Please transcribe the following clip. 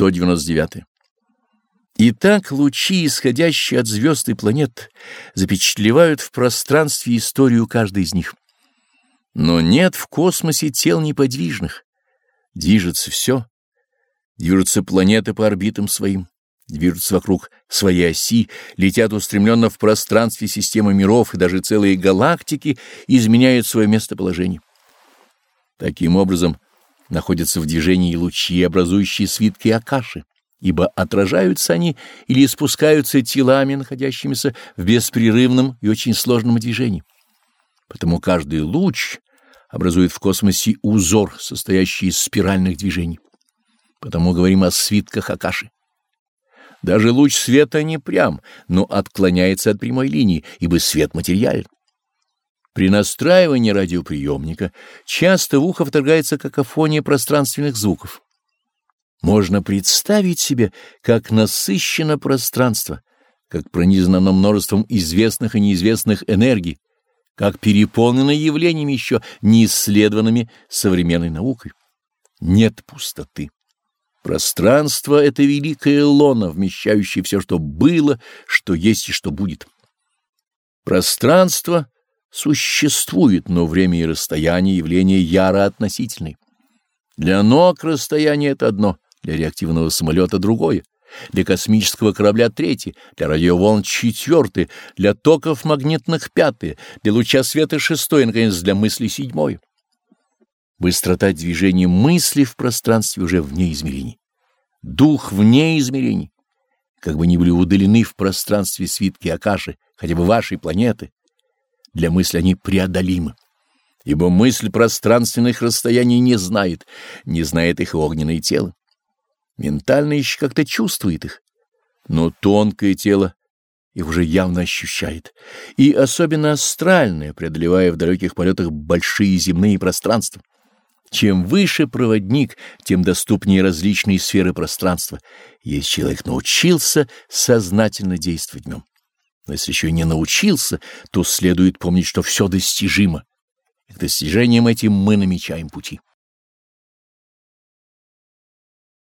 199. Итак, лучи, исходящие от звезд и планет, запечатлевают в пространстве историю каждой из них. Но нет в космосе тел неподвижных. Движется все. Движутся планеты по орбитам своим, движутся вокруг своей оси, летят устремленно в пространстве системы миров, и даже целые галактики изменяют свое местоположение. Таким образом, находятся в движении лучи, образующие свитки Акаши, ибо отражаются они или спускаются телами, находящимися в беспрерывном и очень сложном движении. Потому каждый луч образует в космосе узор, состоящий из спиральных движений. Потому говорим о свитках Акаши. Даже луч света не прям, но отклоняется от прямой линии, ибо свет материален. При настраивании радиоприемника часто в ухо вторгается какофония пространственных звуков. Можно представить себе, как насыщено пространство, как пронизано множеством известных и неизвестных энергий, как переполнено явлениями еще неисследованными современной наукой. Нет пустоты. Пространство — это великая лона, вмещающая все, что было, что есть и что будет. Пространство — существует, но время и расстояние явления яро относительны. Для ног расстояние — это одно, для реактивного самолета — другое, для космического корабля — третье, для радиоволн — четвертое, для токов магнитных — пятое, для луча света — шестое, и, наконец, для мысли — седьмое. Быстрота движения мысли в пространстве уже вне измерений. Дух вне измерений. Как бы ни были удалены в пространстве свитки Акаши, хотя бы вашей планеты, для мысли они преодолимы, ибо мысль пространственных расстояний не знает, не знает их огненное тело. Ментально еще как-то чувствует их, но тонкое тело их уже явно ощущает, и особенно астральное, преодолевая в далеких полетах большие земные пространства. Чем выше проводник, тем доступнее различные сферы пространства, если человек научился сознательно действовать в нем. Но если еще не научился, то следует помнить, что все достижимо. И к достижениям этим мы намечаем пути.